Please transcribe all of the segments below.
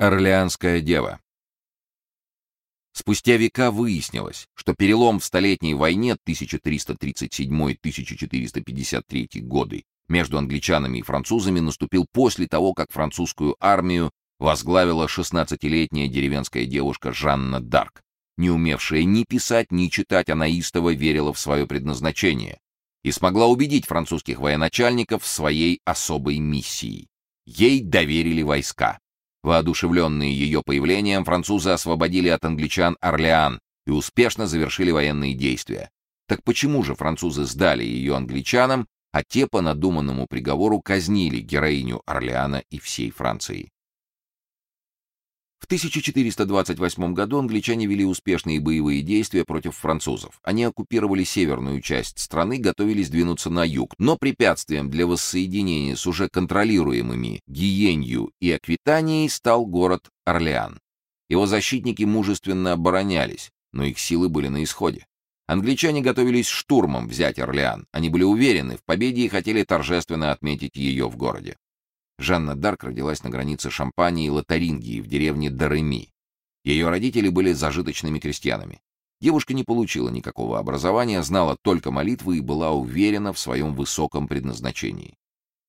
Орлеанская дева. Спустя века выяснилось, что перелом в Столетней войне 1337-1453 годы между англичанами и французами наступил после того, как французскую армию возглавила 16-летняя деревенская девушка Жанна Дарк, не умевшая ни писать, ни читать, она истово верила в свое предназначение и смогла убедить французских военачальников в своей особой миссии. Ей доверили войска. Воодушевленные ее появлением, французы освободили от англичан Орлеан и успешно завершили военные действия. Так почему же французы сдали ее англичанам, а те по надуманному приговору казнили героиню Орлеана и всей Франции? В 1428 году англичане вели успешные боевые действия против французов. Они оккупировали северную часть страны, готовились двинуться на юг, но препятствием для воссоединения с уже контролируемыми Гиенью и Аквитанией стал город Орлеан. Его защитники мужественно оборонялись, но их силы были на исходе. Англичане готовились штурмом взять Орлеан. Они были уверены в победе и хотели торжественно отметить ее в городе. Жанна Дарк родилась на границе Шампании и Лотарингии в деревне Дареми. Ее родители были зажиточными крестьянами. Девушка не получила никакого образования, знала только молитвы и была уверена в своем высоком предназначении.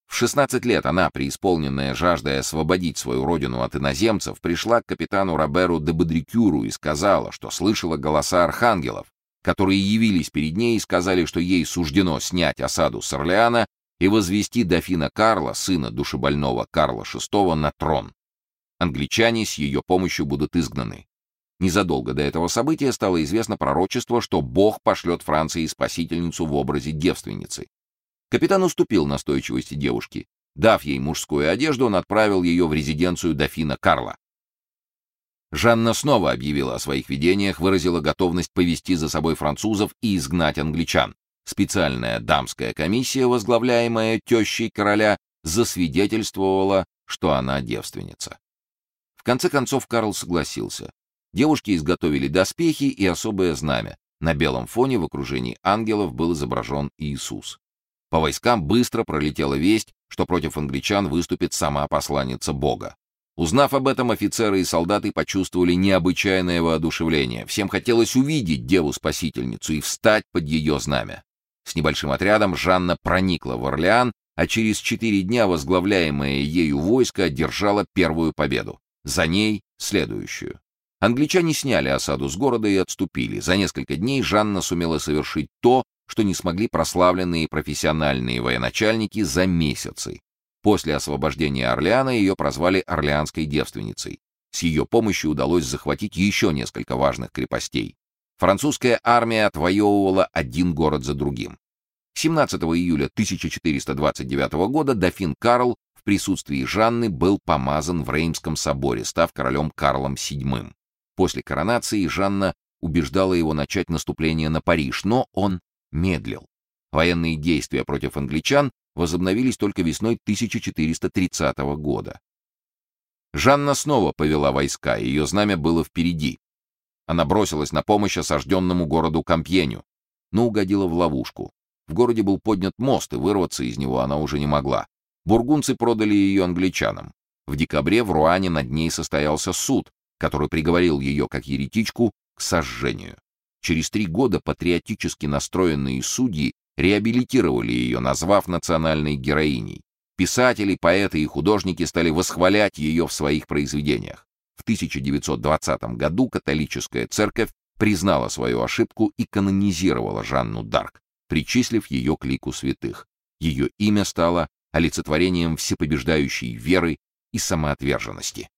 В 16 лет она, преисполненная жаждой освободить свою родину от иноземцев, пришла к капитану Роберу де Бодрикюру и сказала, что слышала голоса архангелов, которые явились перед ней и сказали, что ей суждено снять осаду с Орлеана и возвести дофина Карла, сына душебольного Карла VI, на трон. Англичане с ее помощью будут изгнаны. Незадолго до этого события стало известно пророчество, что Бог пошлет Франции спасительницу в образе девственницы. Капитан уступил настойчивости девушки. Дав ей мужскую одежду, он отправил ее в резиденцию дофина Карла. Жанна снова объявила о своих видениях, выразила готовность повести за собой французов и изгнать англичан. Специальная дамская комиссия, возглавляемая тещей короля, засвидетельствовала, что она девственница. В конце концов Карл согласился. Девушки изготовили доспехи и особое знамя. На белом фоне в окружении ангелов был изображен Иисус. По войскам быстро пролетела весть, что против англичан выступит сама посланница Бога. Узнав об этом, офицеры и солдаты почувствовали необычайное воодушевление. Всем хотелось увидеть деву-спасительницу и встать под ее знамя. С небольшим отрядом Жанна проникла в Орлеан, а через четыре дня возглавляемое ею войско одержало первую победу. За ней — следующую. Англичане сняли осаду с города и отступили. За несколько дней Жанна сумела совершить то, что не смогли прославленные профессиональные военачальники за месяцы. После освобождения Орлеана ее прозвали Орлеанской девственницей. С ее помощью удалось захватить еще несколько важных крепостей. Французская армия отвоевывала один город за другим. 17 июля 1429 года дофин Карл в присутствии Жанны был помазан в Реймском соборе, став королем Карлом VII. После коронации Жанна убеждала его начать наступление на Париж, но он медлил. Военные действия против англичан возобновились только весной 1430 года. Жанна снова повела войска, ее знамя было впереди. Она бросилась на помощь осажденному городу Кампьеню, но угодила в ловушку. В городе был поднят мост, и вырваться из него она уже не могла. Бургунцы продали ее англичанам. В декабре в Руане над ней состоялся суд, который приговорил ее как еретичку к сожжению. Через три года патриотически настроенные судьи реабилитировали ее, назвав национальной героиней. Писатели, поэты и художники стали восхвалять ее в своих произведениях. В 1920 году католическая церковь признала свою ошибку и канонизировала Жанну Дарк, причислив ее к лику святых. Ее имя стало олицетворением всепобеждающей веры и самоотверженности.